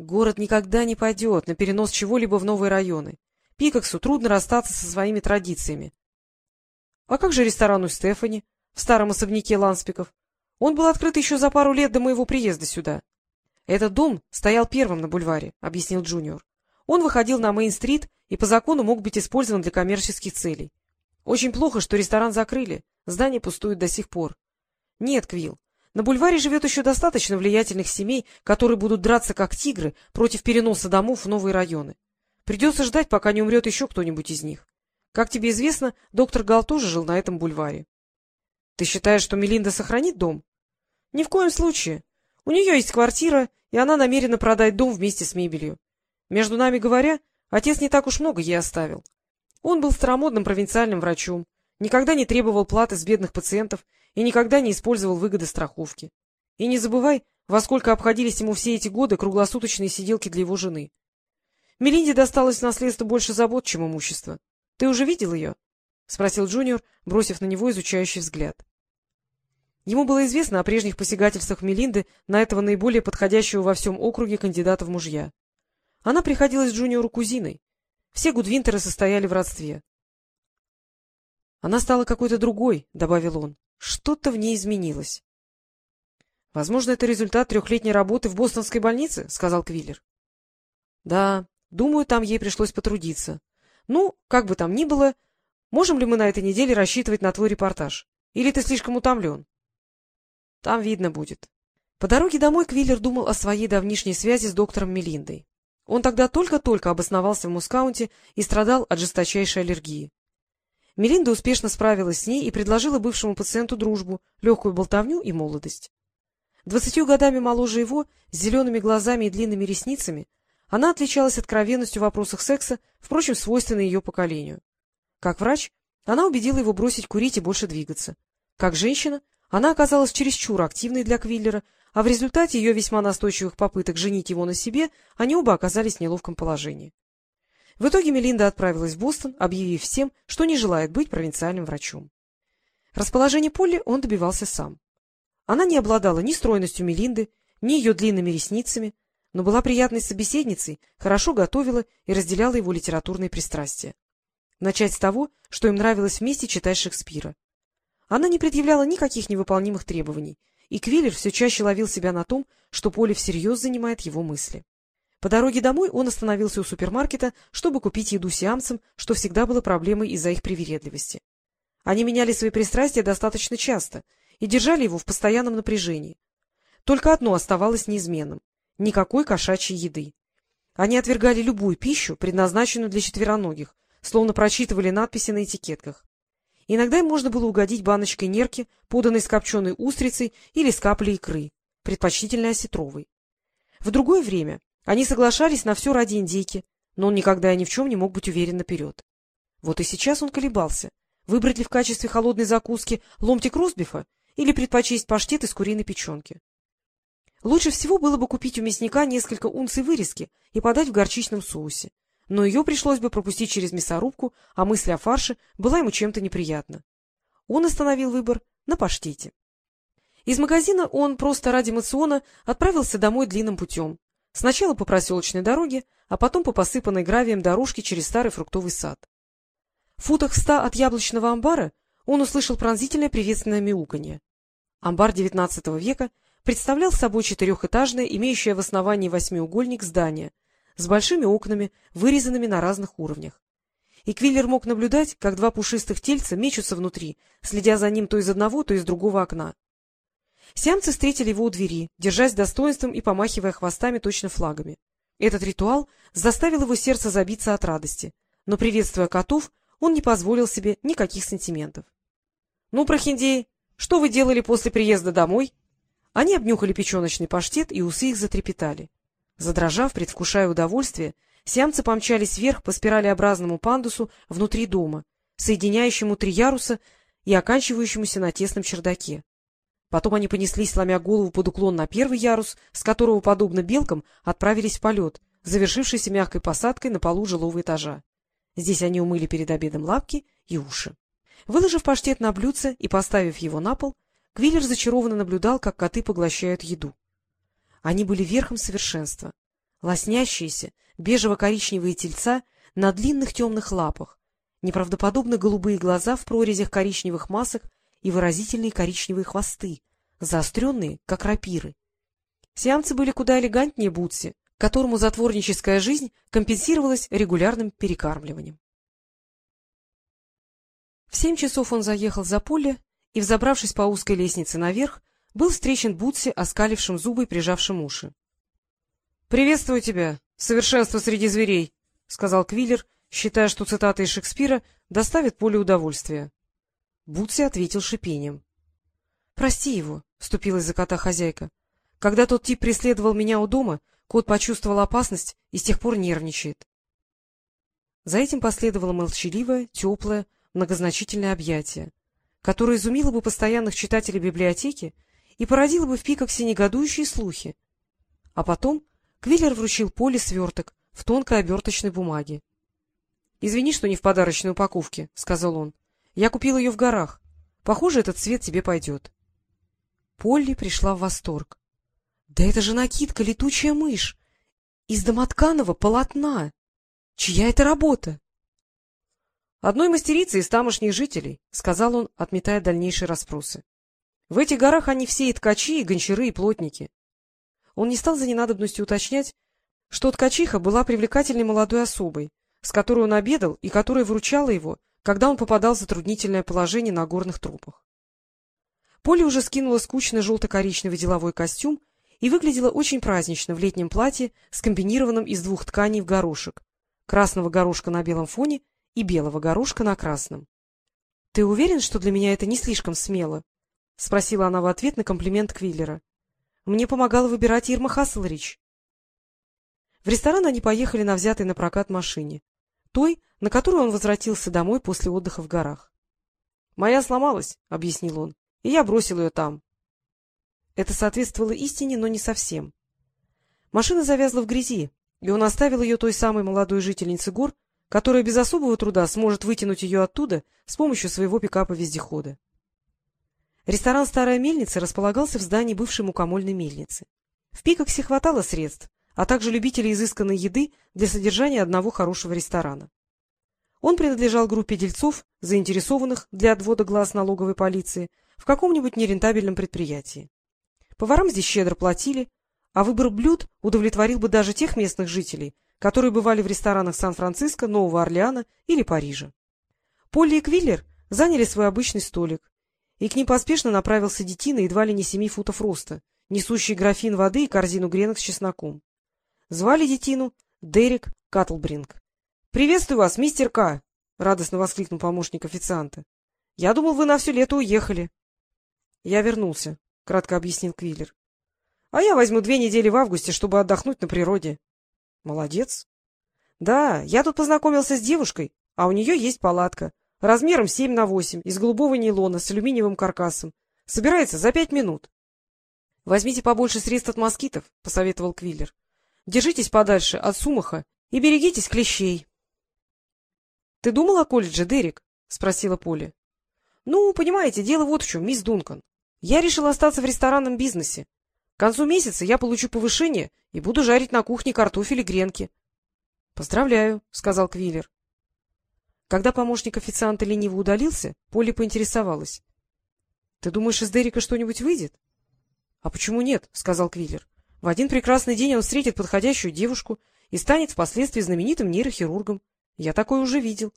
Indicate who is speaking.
Speaker 1: Город никогда не пойдет на перенос чего-либо в новые районы. Пикаксу трудно расстаться со своими традициями. — А как же ресторан у Стефани в старом особняке Ланспиков? Он был открыт еще за пару лет до моего приезда сюда. — Этот дом стоял первым на бульваре, — объяснил Джуниор. Он выходил на Мейн-стрит и по закону мог быть использован для коммерческих целей. Очень плохо, что ресторан закрыли, здание пустует до сих пор. Нет, Квилл, на бульваре живет еще достаточно влиятельных семей, которые будут драться как тигры против переноса домов в новые районы. Придется ждать, пока не умрет еще кто-нибудь из них. Как тебе известно, доктор Гал тоже жил на этом бульваре. Ты считаешь, что Мелинда сохранит дом? Ни в коем случае. У нее есть квартира, и она намерена продать дом вместе с мебелью. Между нами говоря, отец не так уж много ей оставил. Он был старомодным провинциальным врачом, никогда не требовал платы с бедных пациентов и никогда не использовал выгоды страховки. И не забывай, во сколько обходились ему все эти годы круглосуточные сиделки для его жены. Мелинде досталось наследство больше забот, чем имущество. Ты уже видел ее? — спросил Джуниор, бросив на него изучающий взгляд. Ему было известно о прежних посягательствах Мелинды на этого наиболее подходящего во всем округе кандидата в мужья. Она приходилась Джуниору кузиной. Все Гудвинтеры состояли в родстве. — Она стала какой-то другой, — добавил он. Что-то в ней изменилось. — Возможно, это результат трехлетней работы в бостонской больнице, — сказал Квиллер. — Да, думаю, там ей пришлось потрудиться. Ну, как бы там ни было, можем ли мы на этой неделе рассчитывать на твой репортаж? Или ты слишком утомлен? — Там видно будет. По дороге домой Квиллер думал о своей давнишней связи с доктором Мелиндой. Он тогда только-только обосновался в Мускаунте и страдал от жесточайшей аллергии. Мелинда успешно справилась с ней и предложила бывшему пациенту дружбу, легкую болтовню и молодость. Двадцатью годами моложе его, с зелеными глазами и длинными ресницами, она отличалась откровенностью в вопросах секса, впрочем, свойственной ее поколению. Как врач, она убедила его бросить курить и больше двигаться. Как женщина, она оказалась чересчур активной для Квиллера, а в результате ее весьма настойчивых попыток женить его на себе они оба оказались в неловком положении. В итоге Мелинда отправилась в Бостон, объявив всем, что не желает быть провинциальным врачом. Расположение Полли он добивался сам. Она не обладала ни стройностью Мелинды, ни ее длинными ресницами, но была приятной собеседницей, хорошо готовила и разделяла его литературные пристрастия. Начать с того, что им нравилось вместе читать Шекспира. Она не предъявляла никаких невыполнимых требований, и Квиллер все чаще ловил себя на том, что Поле всерьез занимает его мысли. По дороге домой он остановился у супермаркета, чтобы купить еду сиамцам, что всегда было проблемой из-за их привередливости. Они меняли свои пристрастия достаточно часто и держали его в постоянном напряжении. Только одно оставалось неизменным — никакой кошачьей еды. Они отвергали любую пищу, предназначенную для четвероногих, словно прочитывали надписи на этикетках. Иногда им можно было угодить баночкой нерки, поданной с копченой устрицей или с каплей икры, предпочтительно осетровой. В другое время они соглашались на все ради индейки, но он никогда и ни в чем не мог быть уверен наперед. Вот и сейчас он колебался, выбрать ли в качестве холодной закуски ломтик ростбифа или предпочесть паштет из куриной печенки. Лучше всего было бы купить у мясника несколько унций вырезки и подать в горчичном соусе, но ее пришлось бы пропустить через мясорубку, а мысль о фарше была ему чем-то неприятна. Он остановил выбор на паштете. Из магазина он просто ради мациона отправился домой длинным путем, Сначала по проселочной дороге, а потом по посыпанной гравием дорожке через старый фруктовый сад. В футах ста от яблочного амбара он услышал пронзительное приветственное мяуканье. Амбар XIX века представлял собой четырехэтажное, имеющее в основании восьмиугольник здание, с большими окнами, вырезанными на разных уровнях. И Квиллер мог наблюдать, как два пушистых тельца мечутся внутри, следя за ним то из одного, то из другого окна. Сиамцы встретили его у двери, держась достоинством и помахивая хвостами точно флагами. Этот ритуал заставил его сердце забиться от радости, но, приветствуя котов, он не позволил себе никаких сантиментов. — Ну, прохиндеи, что вы делали после приезда домой? Они обнюхали печеночный паштет, и усы их затрепетали. Задрожав, предвкушая удовольствие, сиамцы помчались вверх по спиралеобразному пандусу внутри дома, соединяющему три яруса и оканчивающемуся на тесном чердаке. Потом они понеслись, сломя голову под уклон на первый ярус, с которого, подобно белкам, отправились в полет, завершившийся мягкой посадкой на полу жилого этажа. Здесь они умыли перед обедом лапки и уши. Выложив паштет на блюдце и поставив его на пол, Квиллер зачарованно наблюдал, как коты поглощают еду. Они были верхом совершенства. лоснящиеся бежево-коричневые тельца на длинных темных лапах, неправдоподобно голубые глаза в прорезях коричневых масок и выразительные коричневые хвосты, заостренные, как рапиры. Сиамцы были куда элегантнее Бутси, которому затворническая жизнь компенсировалась регулярным перекармливанием. В семь часов он заехал за поле и, взобравшись по узкой лестнице наверх, был встречен Бутси, оскалившим зубы и прижавшим уши. — Приветствую тебя, совершенство среди зверей, — сказал Квиллер, считая, что цитата из Шекспира доставит поле удовольствия. Бутси ответил шипением. — Прости его, — вступилась за кота хозяйка. — Когда тот тип преследовал меня у дома, кот почувствовал опасность и с тех пор нервничает. За этим последовало молчаливое, теплое, многозначительное объятие, которое изумило бы постоянных читателей библиотеки и породило бы в Пикоксе негодующие слухи. А потом Квиллер вручил Поле сверток в тонкой оберточной бумаге. — Извини, что не в подарочной упаковке, — сказал он. — Я купил ее в горах. Похоже, этот цвет тебе пойдет. Полли пришла в восторг. — Да это же накидка «Летучая мышь» из домотканого полотна. Чья это работа? — Одной мастерицы из тамошних жителей, — сказал он, отметая дальнейшие расспросы. — В этих горах они все и ткачи, и гончары, и плотники. Он не стал за ненадобностью уточнять, что ткачиха была привлекательной молодой особой, с которой он обедал и которая выручала его, когда он попадал в затруднительное положение на горных тропах. Поля уже скинула скучный желто-коричневый деловой костюм и выглядела очень празднично в летнем платье, скомбинированном из двух тканей в горошек — красного горошка на белом фоне и белого горошка на красном. — Ты уверен, что для меня это не слишком смело? — спросила она в ответ на комплимент Квиллера. — Мне помогала выбирать Ирма Хасселрич. В ресторан они поехали на взятой на прокат машине той, на которую он возвратился домой после отдыха в горах. — Моя сломалась, — объяснил он, — и я бросил ее там. Это соответствовало истине, но не совсем. Машина завязла в грязи, и он оставил ее той самой молодой жительнице гор, которая без особого труда сможет вытянуть ее оттуда с помощью своего пикапа-вездехода. Ресторан «Старая мельница» располагался в здании бывшей мукомольной мельницы. В Пикоксе хватало средств, а также любителей изысканной еды для содержания одного хорошего ресторана. Он принадлежал группе дельцов, заинтересованных для отвода глаз налоговой полиции в каком-нибудь нерентабельном предприятии. Поварам здесь щедро платили, а выбор блюд удовлетворил бы даже тех местных жителей, которые бывали в ресторанах Сан-Франциско, Нового Орлеана или Парижа. Полли и Квиллер заняли свой обычный столик, и к ним поспешно направился детина едва ли не семи футов роста, несущий графин воды и корзину гренок с чесноком. Звали детину Дерек Катлбринг. — Приветствую вас, мистер К! — радостно воскликнул помощник официанта. — Я думал, вы на все лето уехали. — Я вернулся, — кратко объяснил Квиллер. — А я возьму две недели в августе, чтобы отдохнуть на природе. — Молодец. — Да, я тут познакомился с девушкой, а у нее есть палатка, размером семь на восемь, из голубого нейлона с алюминиевым каркасом. Собирается за пять минут. — Возьмите побольше средств от москитов, — посоветовал Квиллер. Держитесь подальше от сумаха и берегитесь клещей. — Ты думал о колледже, Дерек? — спросила Поля. — Ну, понимаете, дело вот в чем, мисс Дункан. Я решил остаться в ресторанном бизнесе. К концу месяца я получу повышение и буду жарить на кухне картофель и гренки. — Поздравляю, — сказал Квиллер. Когда помощник официанта лениво удалился, Полли поинтересовалась. — Ты думаешь, из Дерека что-нибудь выйдет? — А почему нет? — сказал Квиллер. В один прекрасный день он встретит подходящую девушку и станет впоследствии знаменитым нейрохирургом. Я такое уже видел.